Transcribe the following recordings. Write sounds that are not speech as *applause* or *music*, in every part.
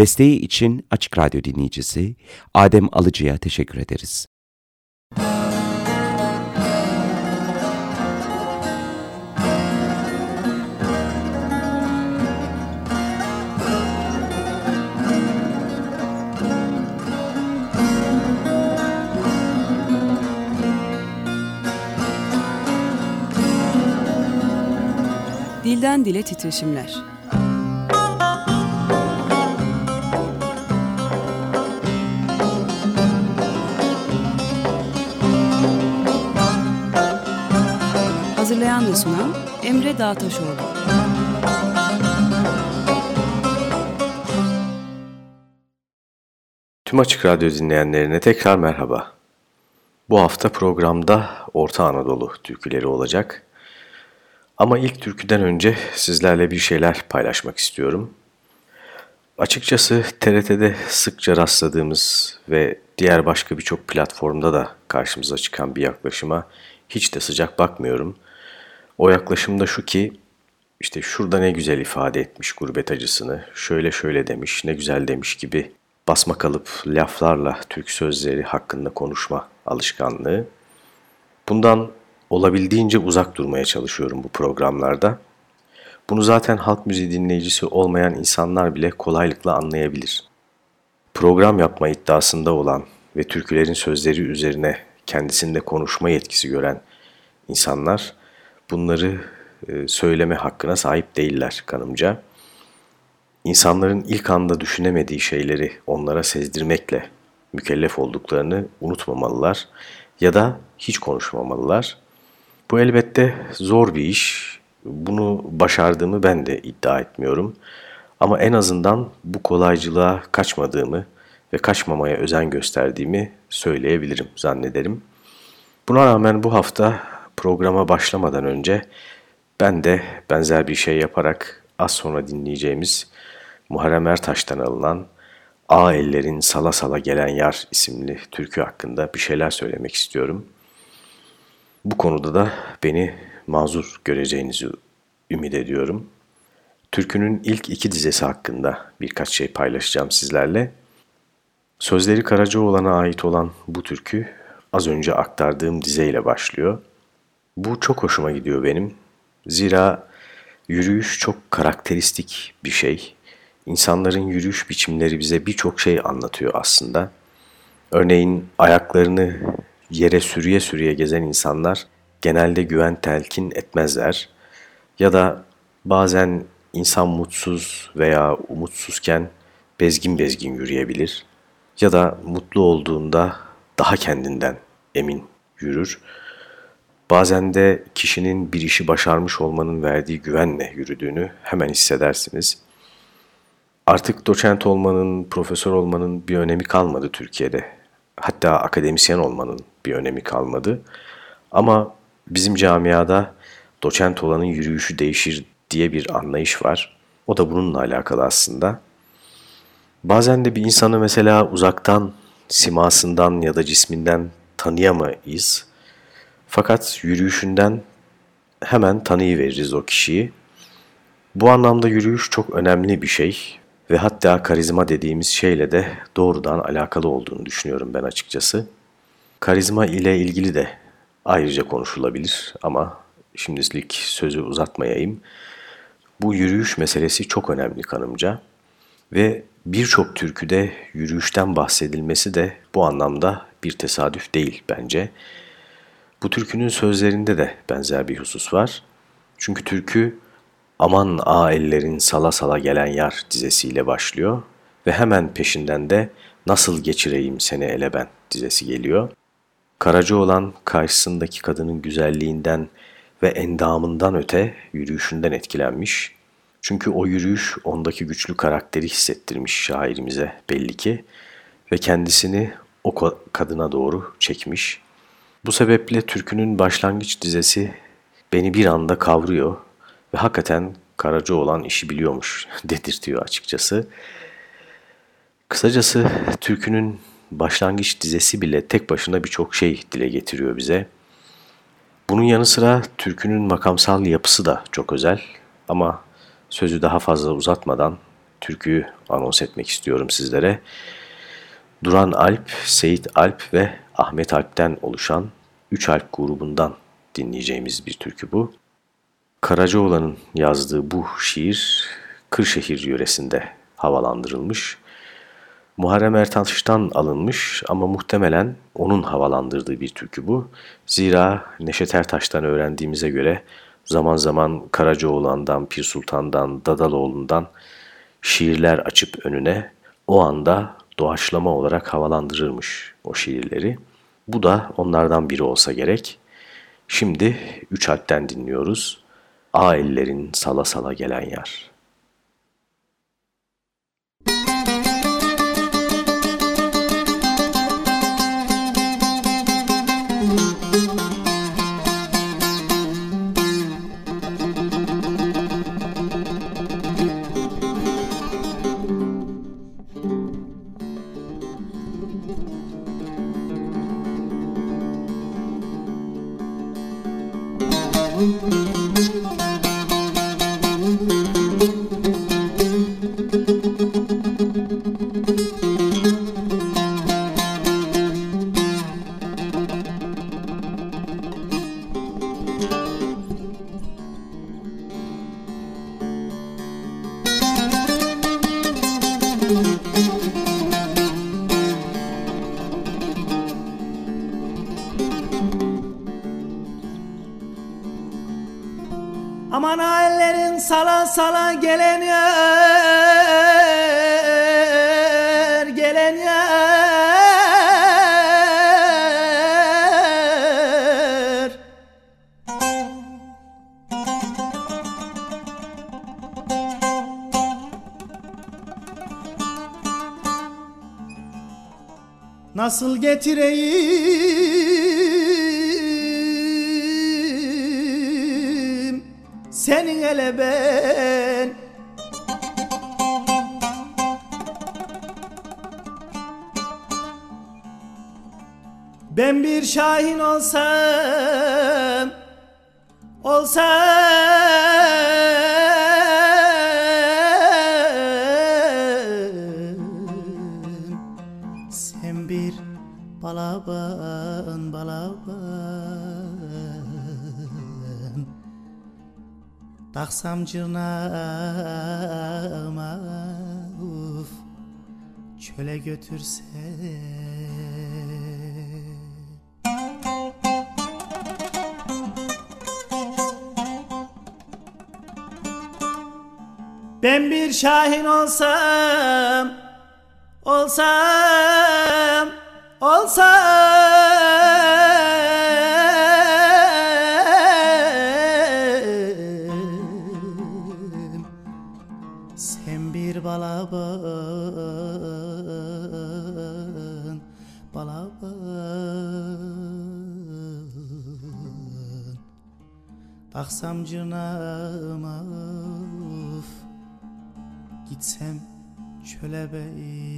Desteği için Açık Radyo dinleyicisi Adem Alıcı'ya teşekkür ederiz. Dilden Dile Titreşimler Hazırlayan ve sunan Emre Dağtaşoğlu. Tüm Açık Radyo dinleyenlerine tekrar merhaba. Bu hafta programda Orta Anadolu türküleri olacak. Ama ilk türküden önce sizlerle bir şeyler paylaşmak istiyorum. Açıkçası TRT'de sıkça rastladığımız ve diğer başka birçok platformda da karşımıza çıkan bir yaklaşıma hiç de sıcak bakmıyorum. O yaklaşımda şu ki, işte şurada ne güzel ifade etmiş gurbet acısını, şöyle şöyle demiş, ne güzel demiş gibi basma kalıp laflarla Türk sözleri hakkında konuşma alışkanlığı. Bundan olabildiğince uzak durmaya çalışıyorum bu programlarda. Bunu zaten halk müziği dinleyicisi olmayan insanlar bile kolaylıkla anlayabilir. Program yapma iddiasında olan ve türkülerin sözleri üzerine kendisinde konuşma yetkisi gören insanlar bunları e, söyleme hakkına sahip değiller kanımca. İnsanların ilk anda düşünemediği şeyleri onlara sezdirmekle mükellef olduklarını unutmamalılar ya da hiç konuşmamalılar. Bu elbette zor bir iş. Bunu başardığımı ben de iddia etmiyorum. Ama en azından bu kolaycılığa kaçmadığımı ve kaçmamaya özen gösterdiğimi söyleyebilirim zannederim. Buna rağmen bu hafta programa başlamadan önce ben de benzer bir şey yaparak az sonra dinleyeceğimiz Muharrem Ertaş'tan alınan A Ellerin Sala Sala Gelen Yar isimli türkü hakkında bir şeyler söylemek istiyorum. Bu konuda da beni mazur göreceğinizi ümit ediyorum. Türkünün ilk iki dizesi hakkında birkaç şey paylaşacağım sizlerle. Sözleri Karacaoğlan'a ait olan bu türkü az önce aktardığım dizeyle başlıyor. Bu çok hoşuma gidiyor benim. Zira yürüyüş çok karakteristik bir şey. İnsanların yürüyüş biçimleri bize birçok şey anlatıyor aslında. Örneğin ayaklarını yere sürüye sürüye gezen insanlar genelde güven telkin etmezler. Ya da bazen insan mutsuz veya umutsuzken bezgin bezgin yürüyebilir. Ya da mutlu olduğunda daha kendinden emin yürür. Bazen de kişinin bir işi başarmış olmanın verdiği güvenle yürüdüğünü hemen hissedersiniz. Artık doçent olmanın, profesör olmanın bir önemi kalmadı Türkiye'de. Hatta akademisyen olmanın bir önemi kalmadı. Ama bizim camiada doçent olanın yürüyüşü değişir diye bir anlayış var. O da bununla alakalı aslında. Bazen de bir insanı mesela uzaktan, simasından ya da cisminden tanıyamayız. Fakat yürüyüşünden hemen tanıyıveririz o kişiyi. Bu anlamda yürüyüş çok önemli bir şey ve hatta karizma dediğimiz şeyle de doğrudan alakalı olduğunu düşünüyorum ben açıkçası. Karizma ile ilgili de ayrıca konuşulabilir ama şimdilik sözü uzatmayayım. Bu yürüyüş meselesi çok önemli kanımca ve birçok türküde yürüyüşten bahsedilmesi de bu anlamda bir tesadüf değil bence. Bu türkünün sözlerinde de benzer bir husus var. Çünkü türkü aman a ellerin sala sala gelen yar dizesiyle başlıyor ve hemen peşinden de nasıl geçireyim seni ele ben dizesi geliyor. Karaca olan karşısındaki kadının güzelliğinden ve endamından öte yürüyüşünden etkilenmiş. Çünkü o yürüyüş ondaki güçlü karakteri hissettirmiş şairimize belli ki ve kendisini o kadına doğru çekmiş. Bu sebeple türkünün başlangıç dizesi beni bir anda kavruyor ve hakikaten Karaca olan işi biliyormuş *laughs* dedirtiyor açıkçası. Kısacası türkünün başlangıç dizesi bile tek başına birçok şey dile getiriyor bize. Bunun yanı sıra türkünün makamsal yapısı da çok özel ama sözü daha fazla uzatmadan türküyü anons etmek istiyorum sizlere. Duran Alp, Seyit Alp ve Ahmet Alp'ten oluşan Üç Alp grubundan dinleyeceğimiz bir türkü bu. Karacaoğlan'ın yazdığı bu şiir Kırşehir yöresinde havalandırılmış. Muharrem Ertaş'tan alınmış ama muhtemelen onun havalandırdığı bir türkü bu. Zira Neşet Ertaş'tan öğrendiğimize göre zaman zaman Karacaoğlan'dan, Pir Sultan'dan, Dadaloğlu'ndan şiirler açıp önüne o anda doğaçlama olarak havalandırırmış o şiirleri. Bu da onlardan biri olsa gerek. Şimdi üç alpten dinliyoruz. A ellerin sala sala gelen yar. Nasıl getireyim? Senin ele ben. Ben bir şahin olsam Olsam Taksam cırnağıma uf Çöle götürse. Ben bir şahin olsam Olsam Olsam Taksam cırnağıma uf, Gitsem çöle bey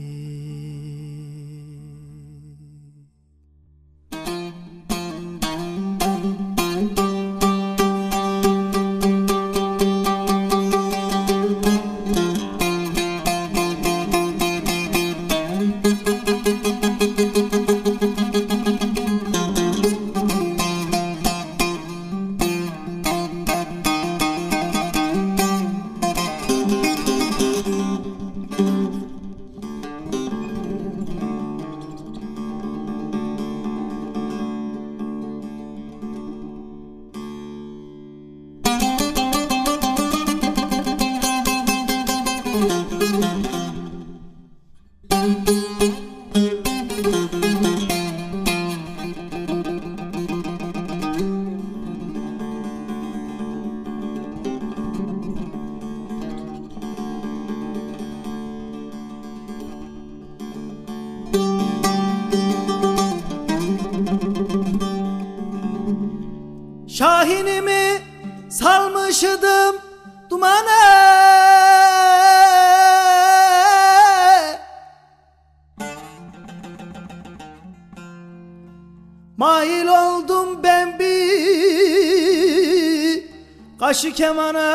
kemana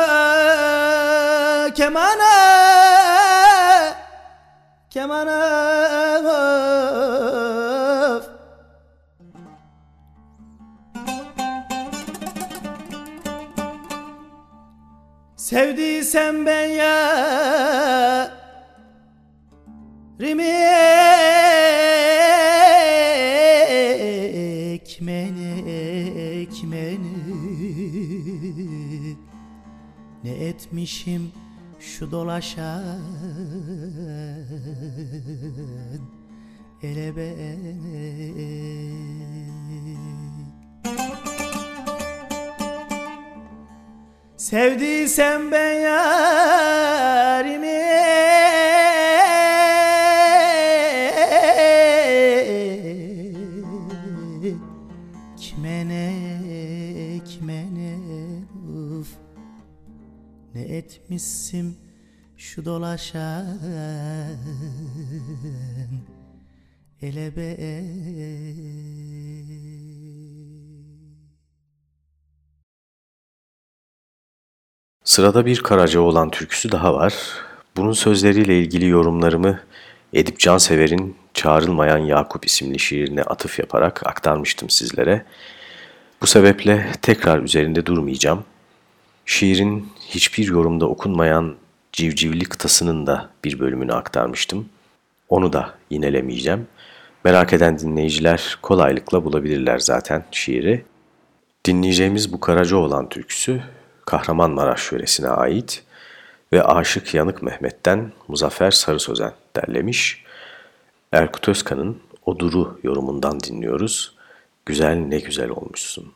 dolaşan elebek Sevdiysem ben yarimi Kime ne, kime ne uf Ne etmişsim şu dolaşan elebek Sırada bir Karacaoğlan türküsü daha var. Bunun sözleriyle ilgili yorumlarımı Edip Cansever'in Çağrılmayan Yakup isimli şiirine atıf yaparak aktarmıştım sizlere. Bu sebeple tekrar üzerinde durmayacağım. Şiirin hiçbir yorumda okunmayan civcivli kıtasının da bir bölümünü aktarmıştım. Onu da yinelemeyeceğim. Merak eden dinleyiciler kolaylıkla bulabilirler zaten şiiri. Dinleyeceğimiz bu Karacaoğlan türküsü Kahramanmaraş yöresine ait ve Aşık Yanık Mehmet'ten Muzaffer Sarı Sözen derlemiş. Erkut Özkan'ın O Duru yorumundan dinliyoruz. Güzel ne güzel olmuşsun.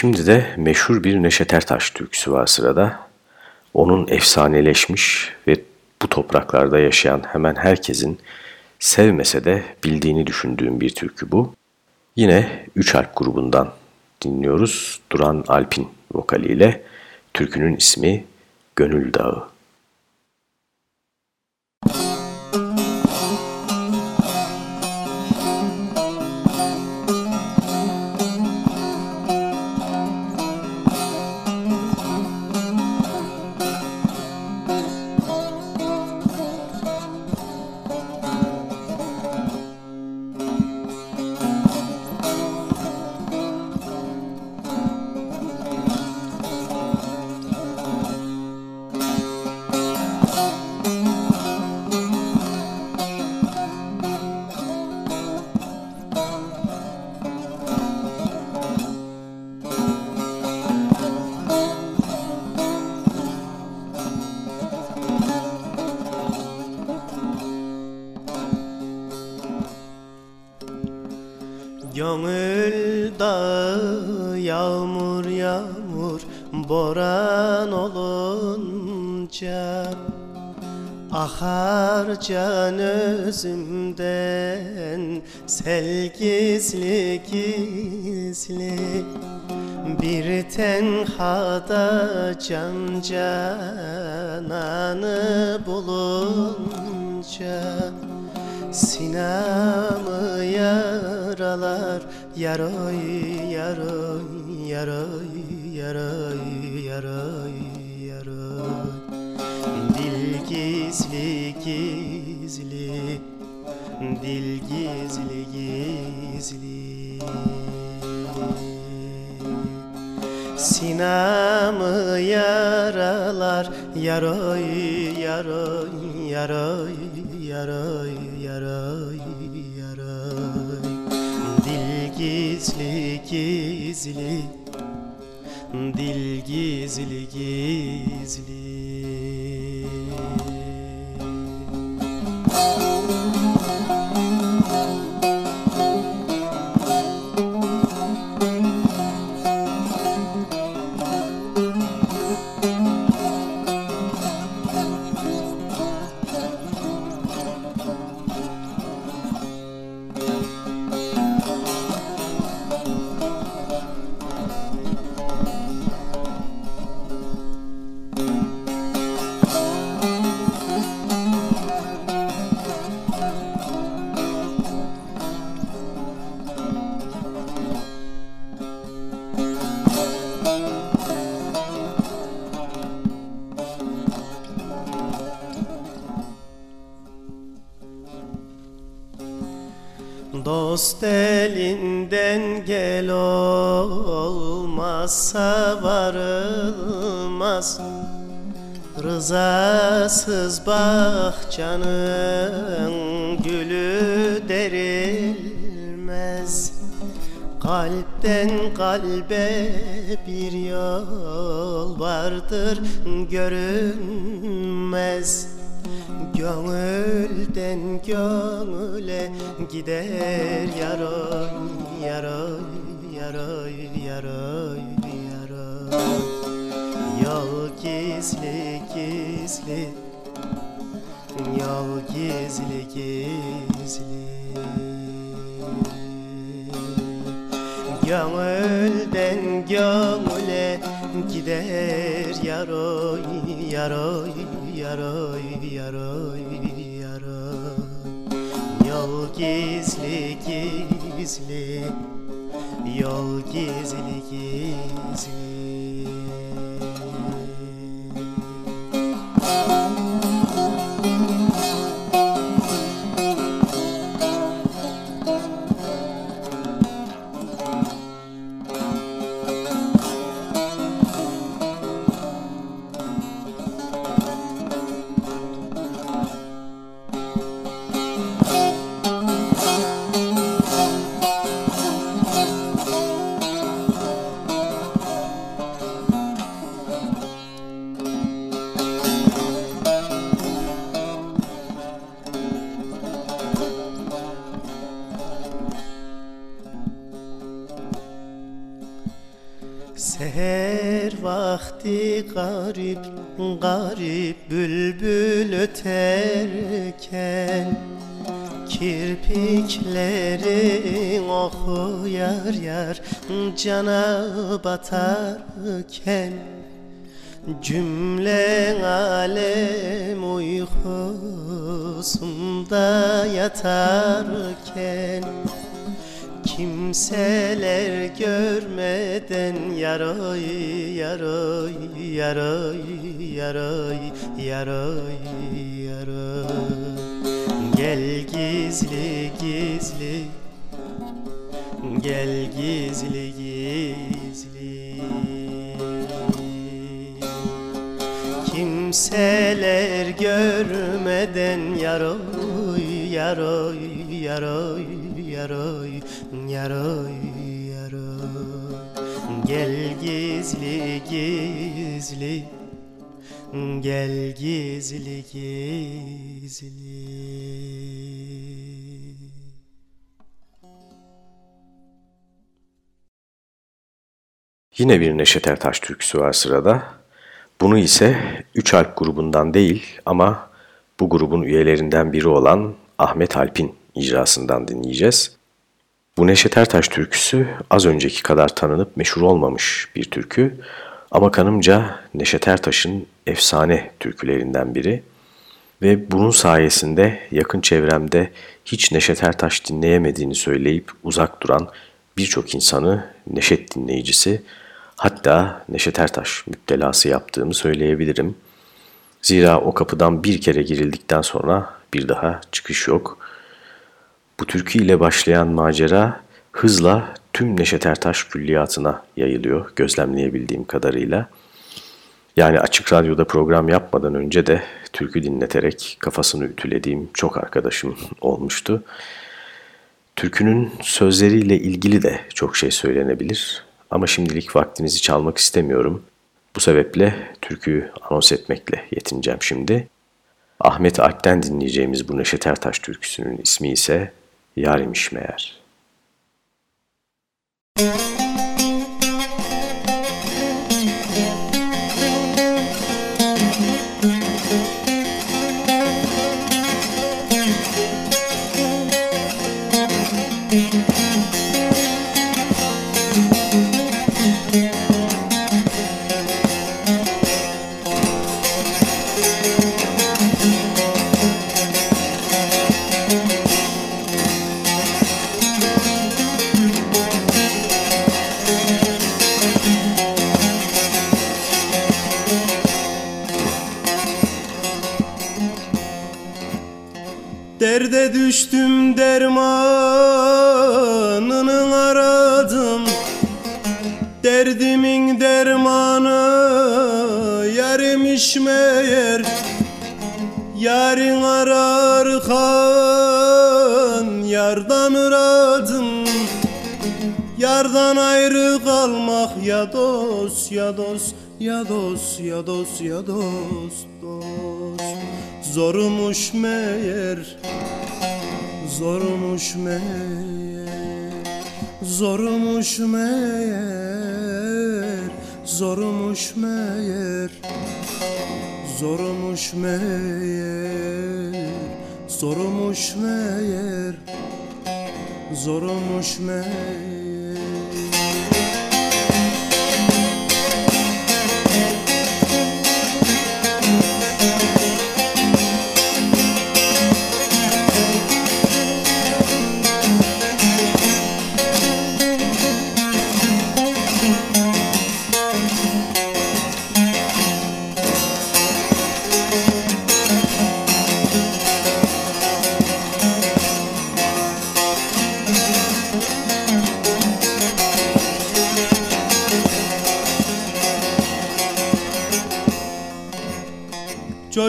Şimdi de meşhur bir Neşet Ertaş türküsü var sırada. Onun efsaneleşmiş ve bu topraklarda yaşayan hemen herkesin sevmese de bildiğini düşündüğüm bir türkü bu. Yine Üç Alp grubundan dinliyoruz. Duran Alp'in vokaliyle. Türkünün ismi Gönül Dağı. Can cananı bulunca Sinamı yaralar yaroy yaroy yaroy yaroy yaroy yaroy. Dil gizli gizli Dil gizli gizli. Sinamı yaralar. Yaroy yaroy yaroy yaroy yaroy yaroy. Dil gizli gizli. Dil gizli gizli vardır görünmez. Gönülden gönüle gider yaroy yaroy yaroy yaroy yaroy. Yol gizli gizli. Yol gizli gizli. Gönülden gönüle gider yaroy yaroy yaroy yaroy yaroy. Yol gizli gizli. Yol gizli gizli garip bülbül öterken Kirpiklerin oku yar yar cana batarken Cümle alem uykusunda yatarken Kimseler görmeden yaroy yaroy yaroy yaroy yaroy yaroy Gel gizli gizli. Gel gizli gizli. Kimseler görmeden yaroy yaroy yaroy yaroy yaroy yaroy Gel gizli gizli Gel gizli gizli Yine bir Neşet Ertaş türküsü var sırada. Bunu ise Üç Alp grubundan değil ama bu grubun üyelerinden biri olan Ahmet Alp'in icrasından dinleyeceğiz. Bu Neşet Ertaş türküsü az önceki kadar tanınıp meşhur olmamış bir türkü ama kanımca Neşet Ertaş'ın efsane türkülerinden biri ve bunun sayesinde yakın çevremde hiç Neşet Ertaş dinleyemediğini söyleyip uzak duran birçok insanı Neşet dinleyicisi hatta Neşet Ertaş müptelası yaptığımı söyleyebilirim. Zira o kapıdan bir kere girildikten sonra bir daha çıkış yok. Bu türkü ile başlayan macera hızla tüm Neşet Ertaş külliyatına yayılıyor gözlemleyebildiğim kadarıyla. Yani açık radyoda program yapmadan önce de türkü dinleterek kafasını ütülediğim çok arkadaşım *laughs* olmuştu. Türkünün sözleriyle ilgili de çok şey söylenebilir ama şimdilik vaktinizi çalmak istemiyorum. Bu sebeple türküyü anons etmekle yetineceğim şimdi. Ahmet Alp'ten dinleyeceğimiz bu Neşet Ertaş türküsünün ismi ise Yarimiş Meğer. Müzik Düştüm dermanını aradım. Derdimin dermanı yarimiş meğer. Yarın ararkan yardan aradım Yardan ayrı kalmak ya dost ya dost ya dost ya dost ya dost dost. Zormuş meğer Zormuş meğer Zormuş meğer Zormuş meğer Zormuş meğer Zormuş meğer Zormuş meğer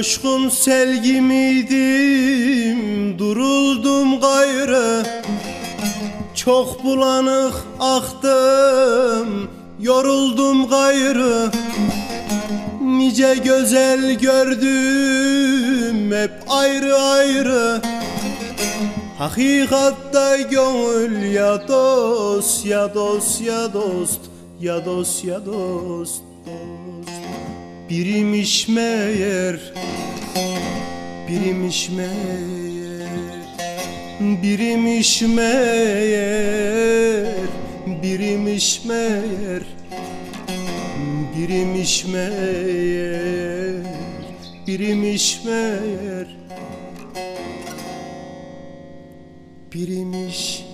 Coşkun sel gibiydim Duruldum gayrı. Çok bulanık aktım Yoruldum gayrı. Nice güzel gördüm Hep ayrı ayrı. Hakikatta gönül ya dost ya dost ya dost ya dost ya dost Birimiş meğer Birimiş meğer Birimiş meğer Birimiş meğer Birimiş meğer Birimiş meğer Birimiş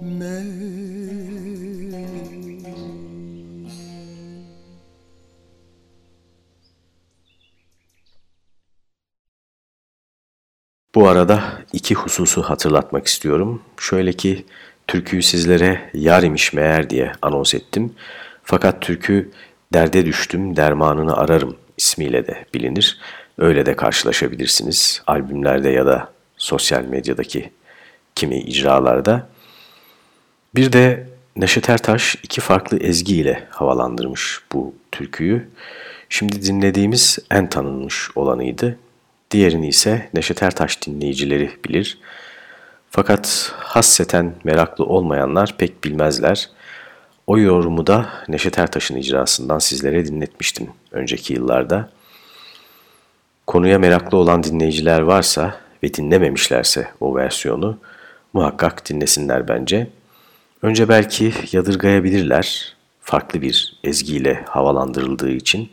meğer Bu arada iki hususu hatırlatmak istiyorum. Şöyle ki türküyü sizlere yar imiş meğer diye anons ettim. Fakat türkü derde düştüm dermanını ararım ismiyle de bilinir. Öyle de karşılaşabilirsiniz albümlerde ya da sosyal medyadaki kimi icralarda. Bir de Neşet Ertaş iki farklı ezgi ile havalandırmış bu türküyü. Şimdi dinlediğimiz en tanınmış olanıydı. Diğerini ise Neşet Ertaş dinleyicileri bilir. Fakat hasseten meraklı olmayanlar pek bilmezler. O yorumu da Neşet Ertaş'ın icrasından sizlere dinletmiştim önceki yıllarda. Konuya meraklı olan dinleyiciler varsa ve dinlememişlerse o versiyonu muhakkak dinlesinler bence. Önce belki yadırgayabilirler farklı bir ezgiyle havalandırıldığı için.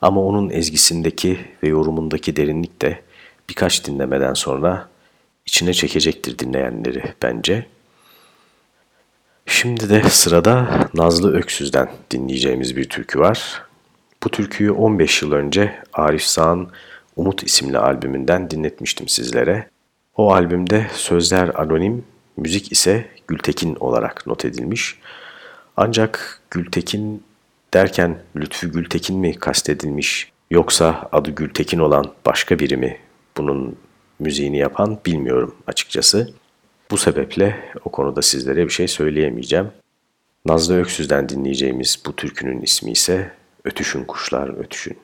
Ama onun ezgisindeki ve yorumundaki derinlik de birkaç dinlemeden sonra içine çekecektir dinleyenleri bence. Şimdi de sırada Nazlı Öksüz'den dinleyeceğimiz bir türkü var. Bu türküyü 15 yıl önce Arif Sağ'ın Umut isimli albümünden dinletmiştim sizlere. O albümde sözler anonim, müzik ise Gültekin olarak not edilmiş. Ancak Gültekin derken Lütfü Gültekin mi kastedilmiş yoksa adı Gültekin olan başka biri mi bunun müziğini yapan bilmiyorum açıkçası. Bu sebeple o konuda sizlere bir şey söyleyemeyeceğim. Nazlı Öksüz'den dinleyeceğimiz bu türkünün ismi ise Ötüşün Kuşlar Ötüşün.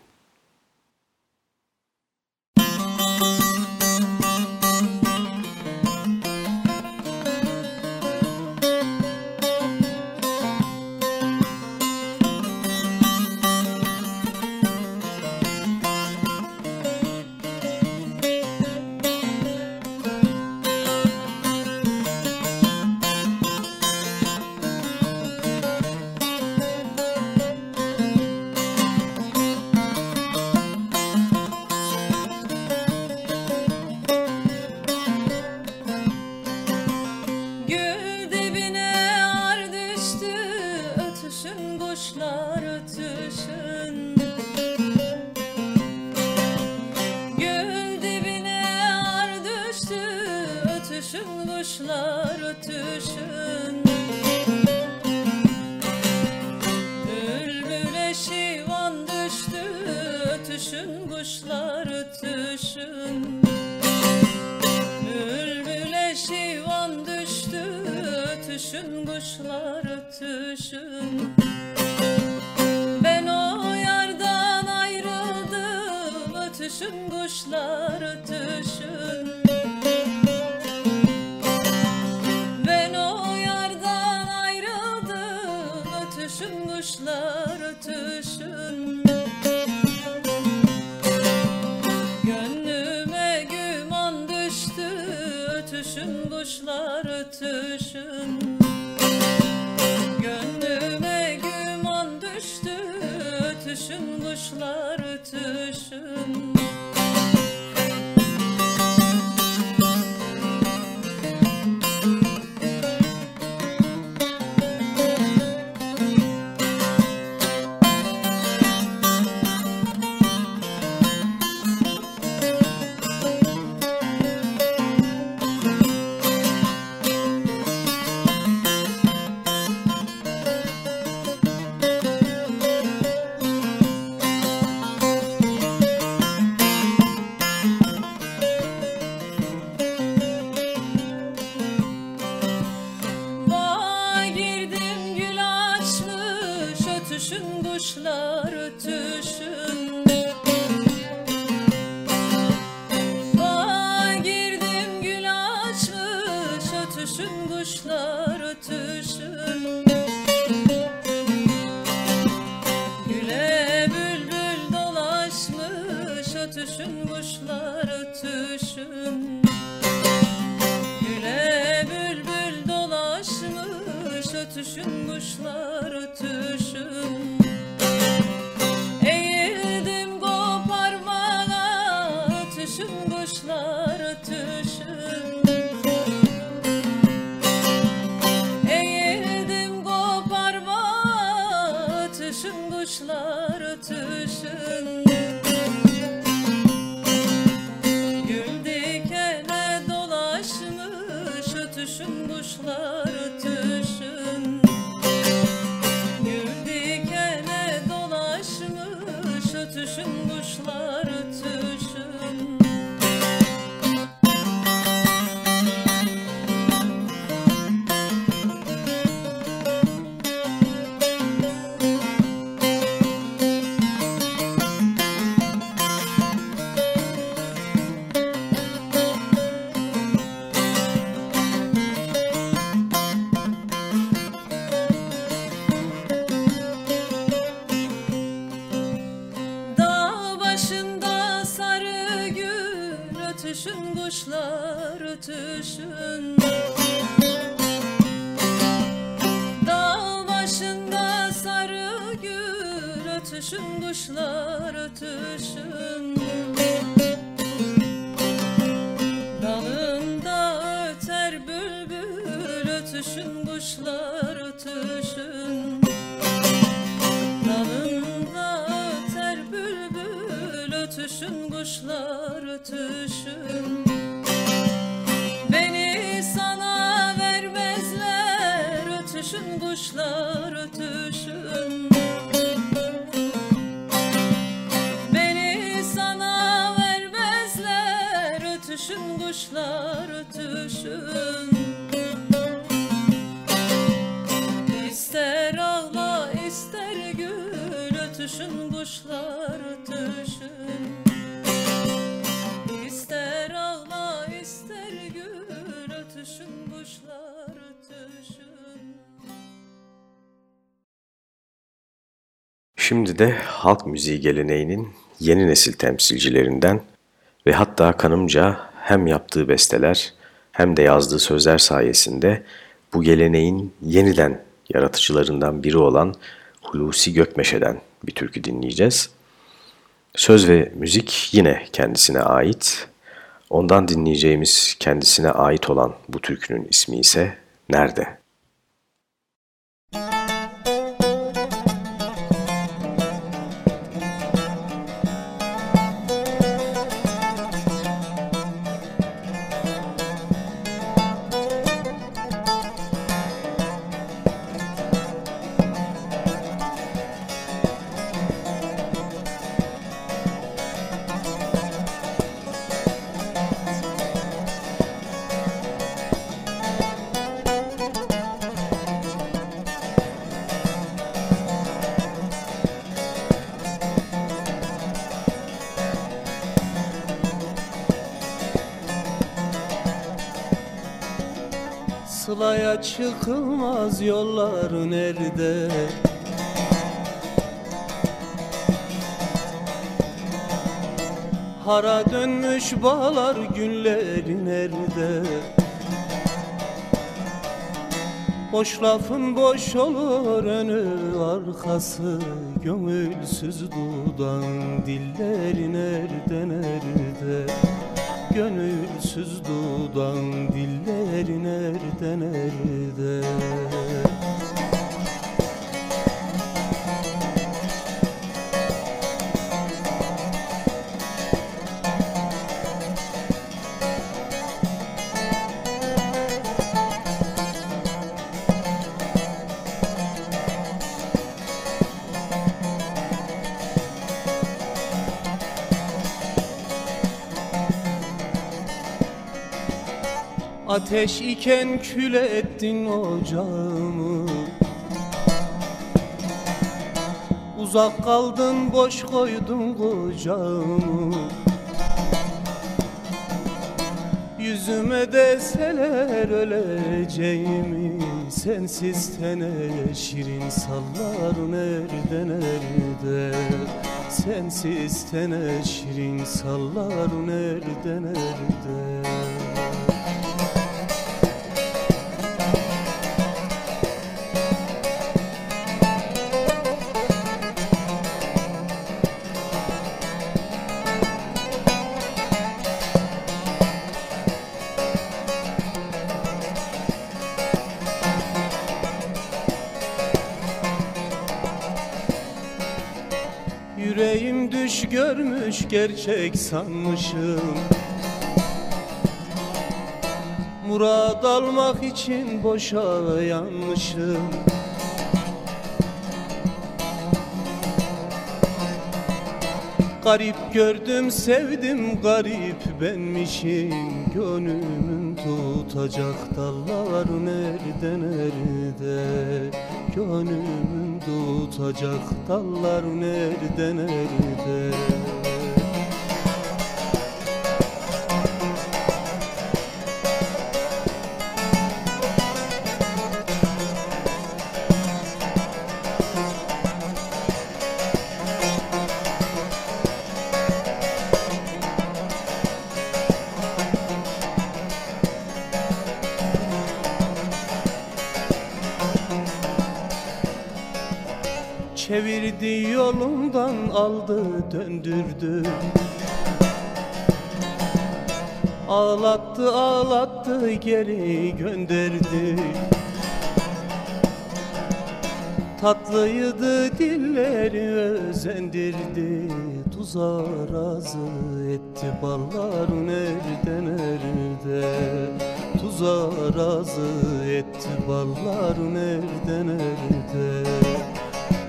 De halk müziği geleneğinin yeni nesil temsilcilerinden ve hatta kanımca hem yaptığı besteler hem de yazdığı sözler sayesinde bu geleneğin yeniden yaratıcılarından biri olan Hulusi Gökmeşe'den bir türkü dinleyeceğiz. Söz ve müzik yine kendisine ait. Ondan dinleyeceğimiz kendisine ait olan bu türkünün ismi ise Nerede? Bağlar günleri nerede? Boş lafın boş olur önü arkası Gönülsüz dudan dilleri nerede nerede? Gönülsüz dudan dilleri nerede nerede Ateş iken kül ettin ocağımı. Uzak kaldın boş koydun kocamı. Yüzüme deseler öleceğimi Sensiz tene şirin sallar nerede nerede? Sensiz tene şirin sallar nerede nerede gerçek sanmışım. Murad almak için boşa yanmışım. Garip gördüm sevdim garip benmişim. Gönlümün tutacak dallar nerede nerede? Gönlümün tutacak dallar nerede nerede Çevirdi yolundan aldı döndürdü. Ağlattı ağlattı geri gönderdi. Tatlıydı dilleri özendirdi. Tuza razı etti ballar nerede nerede Tuza razı etti ballar nerede nerede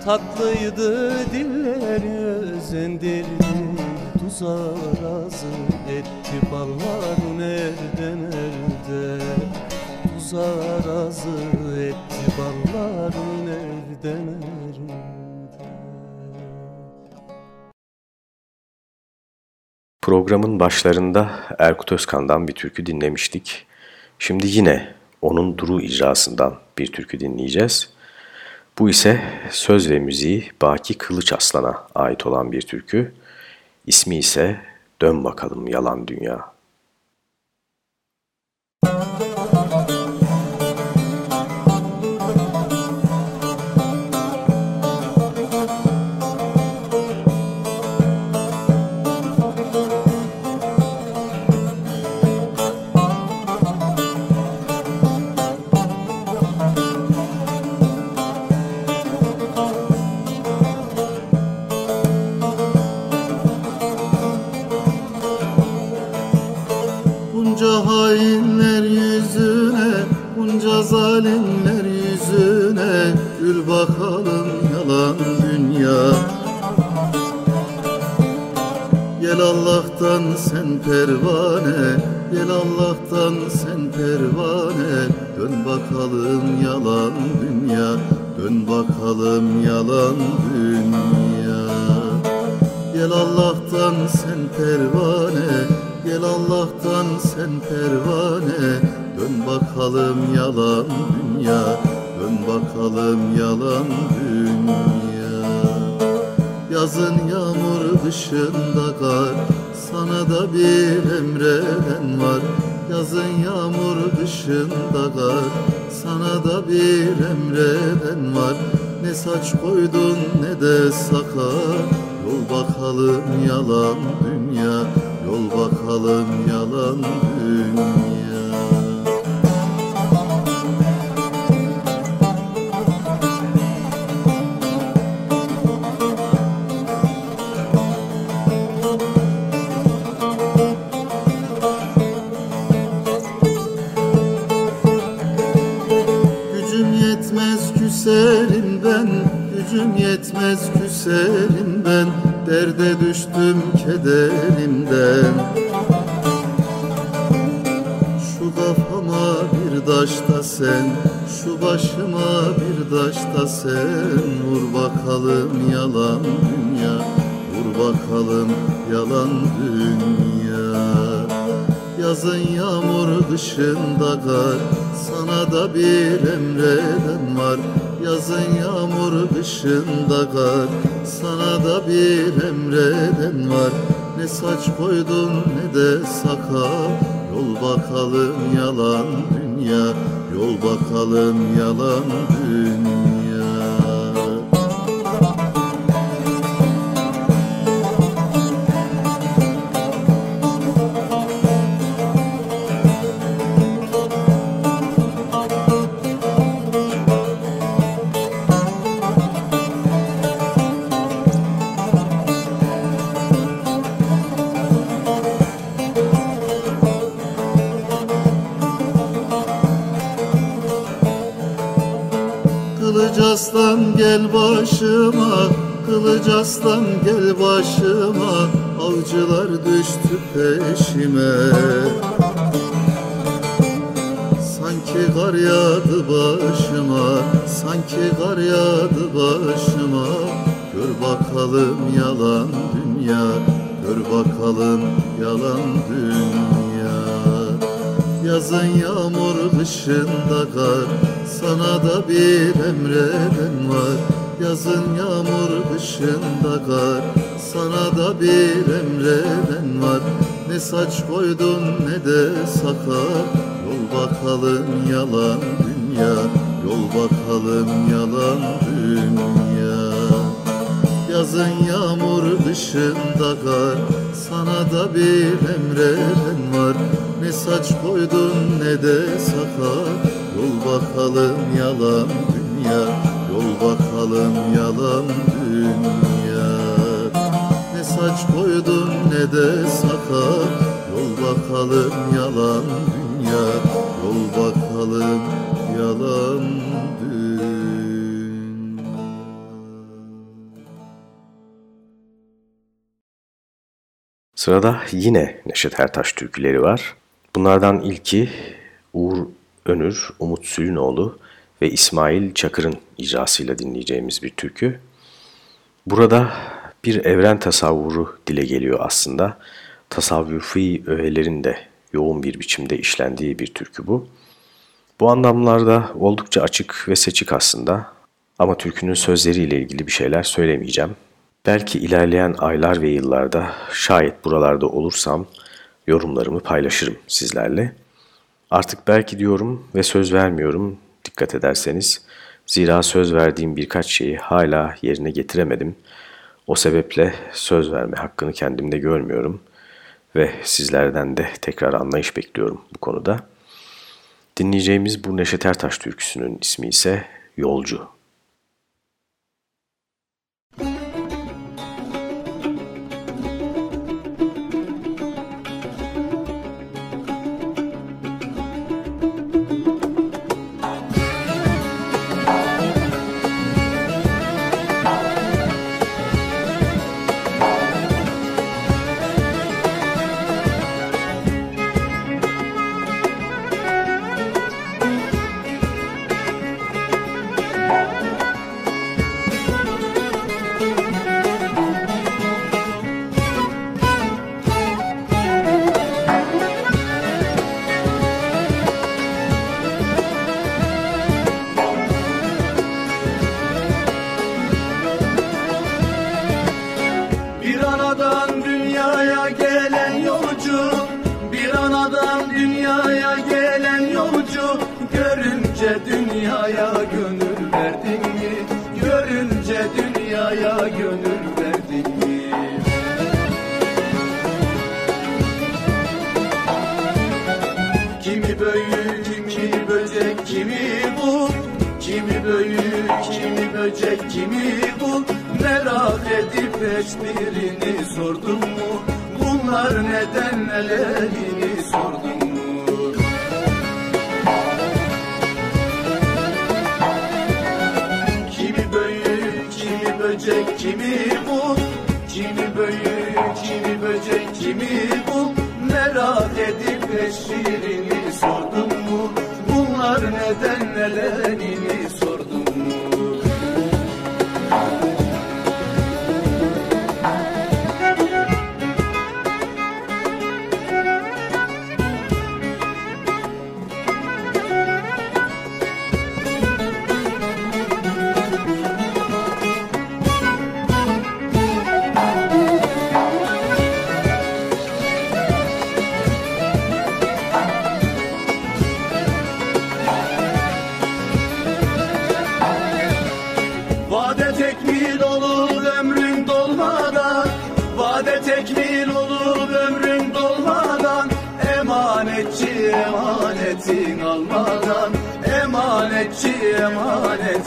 Tatlıydı dilleri özendirdi Tuza razı etti ballar nerede nerede Tuza razı etti ballar nerede nerede Programın başlarında Erkut Özkan'dan bir türkü dinlemiştik. Şimdi yine onun Duru icrasından bir türkü dinleyeceğiz. Bu ise söz ve müziği Baki Kılıç Aslan'a ait olan bir türkü. İsmi ise Dön Bakalım Yalan Dünya. hainler yüzüne Bunca zalimler yüzüne. Gül bakalım yalan dünya. Gel Allah'tan sen pervane Gel Allah'tan sen pervane. Dön bakalım yalan dünya Dön bakalım yalan dünya. Gel Allah'tan sen pervane Gel Allah'tan sen pervane. Dön bakalım yalan dünya. Dön bakalım yalan dünya. Yazın yağmur dışında kar. Sana da bir emreden var. Yazın yağmur dışında kar. Sana da bir emreden var. Ne saç koydun ne de sakal Yol bakalım yalan dünya küserim sen Vur bakalım yalan dünya. Vur bakalım yalan dünya. Yazın yağmur kışında kar Sana da bir emreden var. Yazın yağmur kışında kar Sana da bir emreden var. Ne saç koydun ne de sakal Yol bakalım yalan dünya. Yol bakalım yalan dünya Kılıç aslan gel başıma Avcılar saç koydun ne de sakal Yol bakalım yalan dünya Yol bakalım yalan dünya. Yazın yağmur dışında kar Sana da bir emreden var. Ne saç koydun ne de sakal Yol bakalım yalan dünya Yol bakalım yalan dünya saç koydun ne de sakal Yol bakalım yalan dünya Yol bakalım yalan Sırada yine Neşet Ertaş türküleri var. Bunlardan ilki Uğur Önür, Umut Sülünoğlu ve İsmail Çakır'ın icrasıyla dinleyeceğimiz bir türkü. Burada bir evren tasavvuru dile geliyor aslında. Tasavvufi öğelerin de yoğun bir biçimde işlendiği bir türkü bu. Bu anlamlarda oldukça açık ve seçik aslında. Ama türkünün sözleriyle ilgili bir şeyler söylemeyeceğim. Belki ilerleyen aylar ve yıllarda şayet buralarda olursam yorumlarımı paylaşırım sizlerle. Artık belki diyorum ve söz vermiyorum dikkat ederseniz. Zira söz verdiğim birkaç şeyi hala yerine getiremedim. O sebeple söz verme hakkını kendimde görmüyorum ve sizlerden de tekrar anlayış bekliyorum bu konuda. Dinleyeceğimiz bu Neşet Ertaş türküsünün ismi ise Yolcu. Cehalet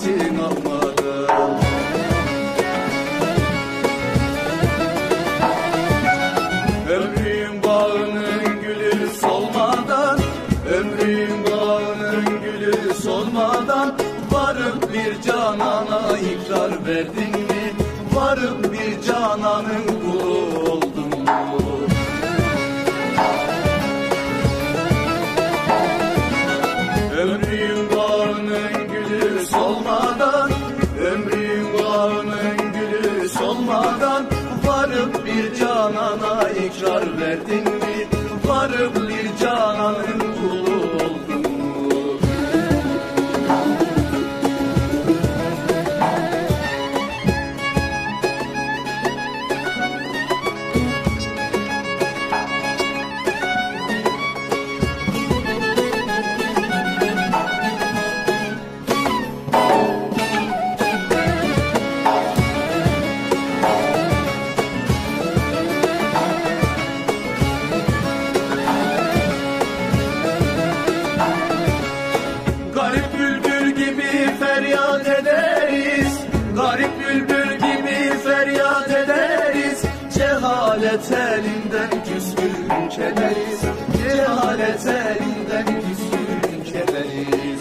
kederiz Cehalet elinden küskün kederiz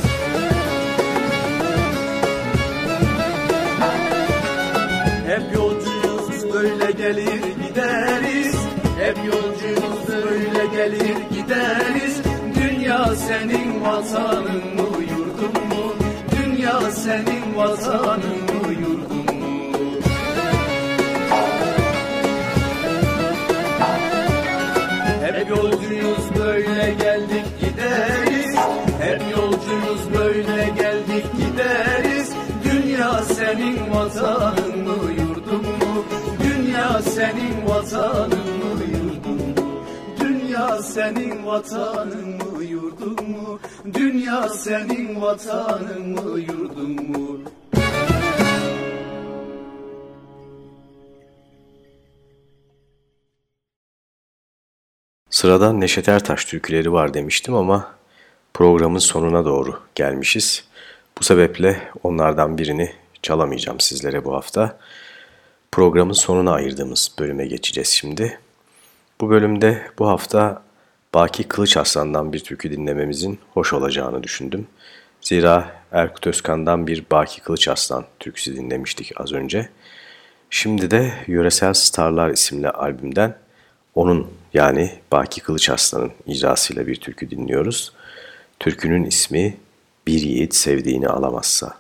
Hep yolcuyuz böyle gelir gideriz. Hep yolcuyuz böyle gelir gideriz. Dünya senin vatanın mı yurdun mu? Dünya senin vatanın senin vatanın mı yurdun mu? Dünya senin vatanın mı yurdun mu? Dünya senin vatanın mı yurdun mu? Sırada Neşet Ertaş türküleri var demiştim ama programın sonuna doğru gelmişiz. Bu sebeple onlardan birini çalamayacağım sizlere bu hafta. Programın sonuna ayırdığımız bölüme geçeceğiz şimdi. Bu bölümde bu hafta Baki Kılıç Aslan'dan bir türkü dinlememizin hoş olacağını düşündüm. Zira Erkut Özkan'dan bir Baki Kılıç Aslan türküsü dinlemiştik az önce. Şimdi de Yöresel Starlar isimli albümden onun yani Baki Kılıç Aslan'ın icrasıyla bir türkü dinliyoruz. Türkünün ismi Bir Yiğit Sevdiğini Alamazsa.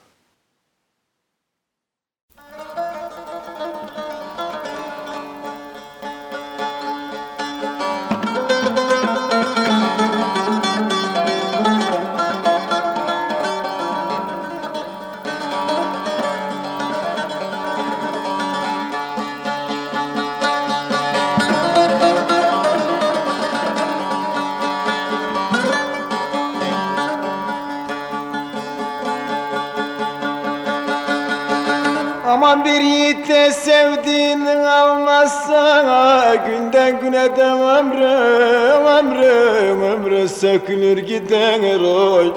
Yiğit de sevdiğini almazsa Günden güne de ömrüm ömrüm ömrü sökülür gider oy.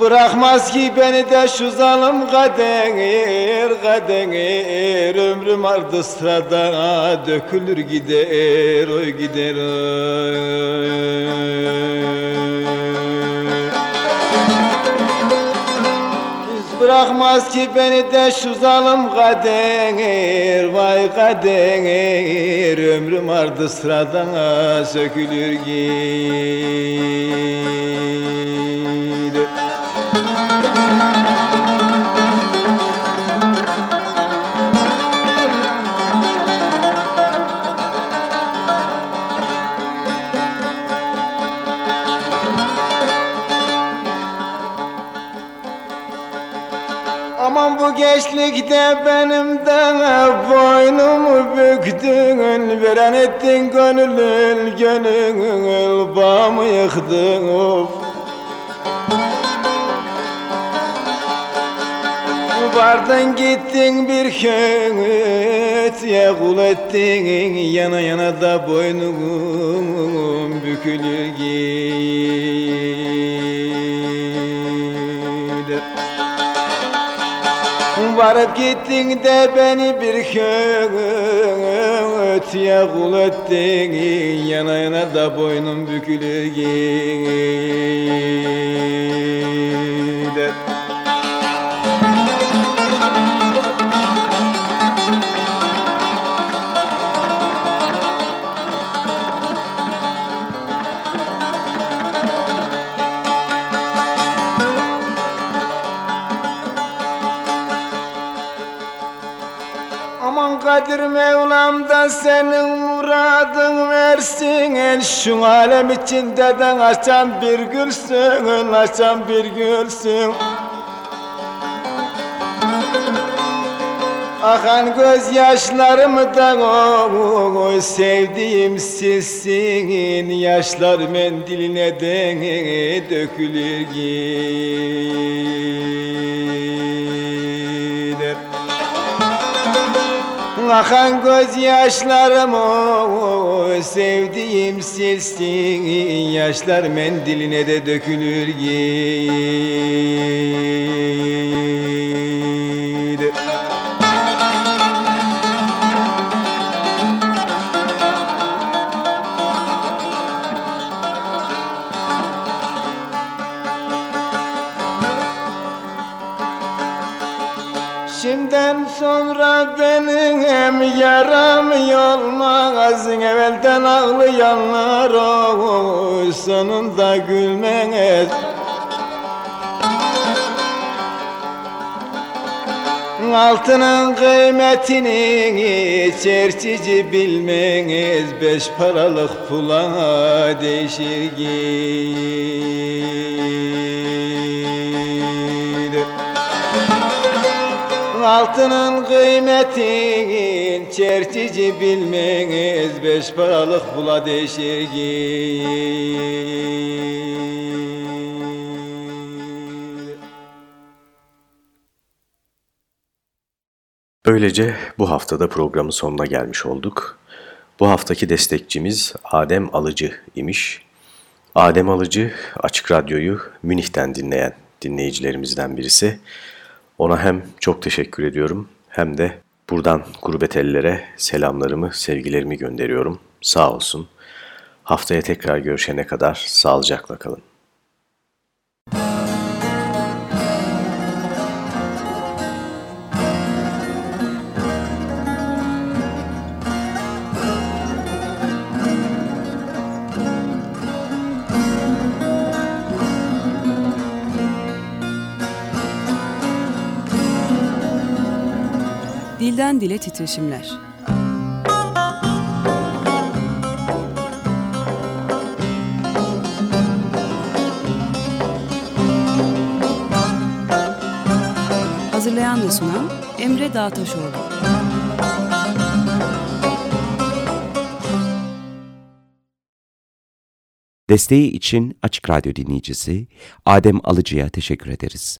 Bırakmaz ki beni de şu zalim kader kader Ömrüm ardı sırada dökülür gider oy gider oy Bırakmaz ki beni de şu zalim kader Vay kader Ömrüm ardı sıradan sökülür gider gençlikte benim de boynumu büktün Veren ettin gönül gönül bağımı yıktın Vardın gittin bir kötüye kul ettin Yana yana da boynum bükülür gider Varıp gittin de beni bir kötüye kul ettin. Yana yana da boynum bükülür gider Mevlam da senin muradın versin. El şu alem içinde de açan bir gülsün Açan bir gülsün. Akan gözyaşlarımı da o sevdiğim sizsin. Yaşlar mendiline de dökülür gider Akan gözyaşlarım o sevdiğim silsin. Yaşlar mendiline de dökülür gider benim yaram olmaz Evvelden ağlayanlar o sonunda gülmez. Altının kıymetini çerçici bilmeniz Beş paralık pula değişir gider Altının kıymetin çerçici bilmeniz Beş paralık bula değişir Böylece bu haftada programın sonuna gelmiş olduk. Bu haftaki destekçimiz Adem Alıcı imiş. Adem Alıcı Açık Radyo'yu Münih'ten dinleyen dinleyicilerimizden birisi. Ona hem çok teşekkür ediyorum hem de buradan gurbet ellere selamlarımı, sevgilerimi gönderiyorum. Sağ olsun. Haftaya tekrar görüşene kadar sağlıcakla kalın. Dilden dile titreşimler. Hazırlayan ve sunan Emre Dağtaşoğlu. Desteği için Açık Radyo dinleyicisi Adem Alıcı'ya teşekkür ederiz.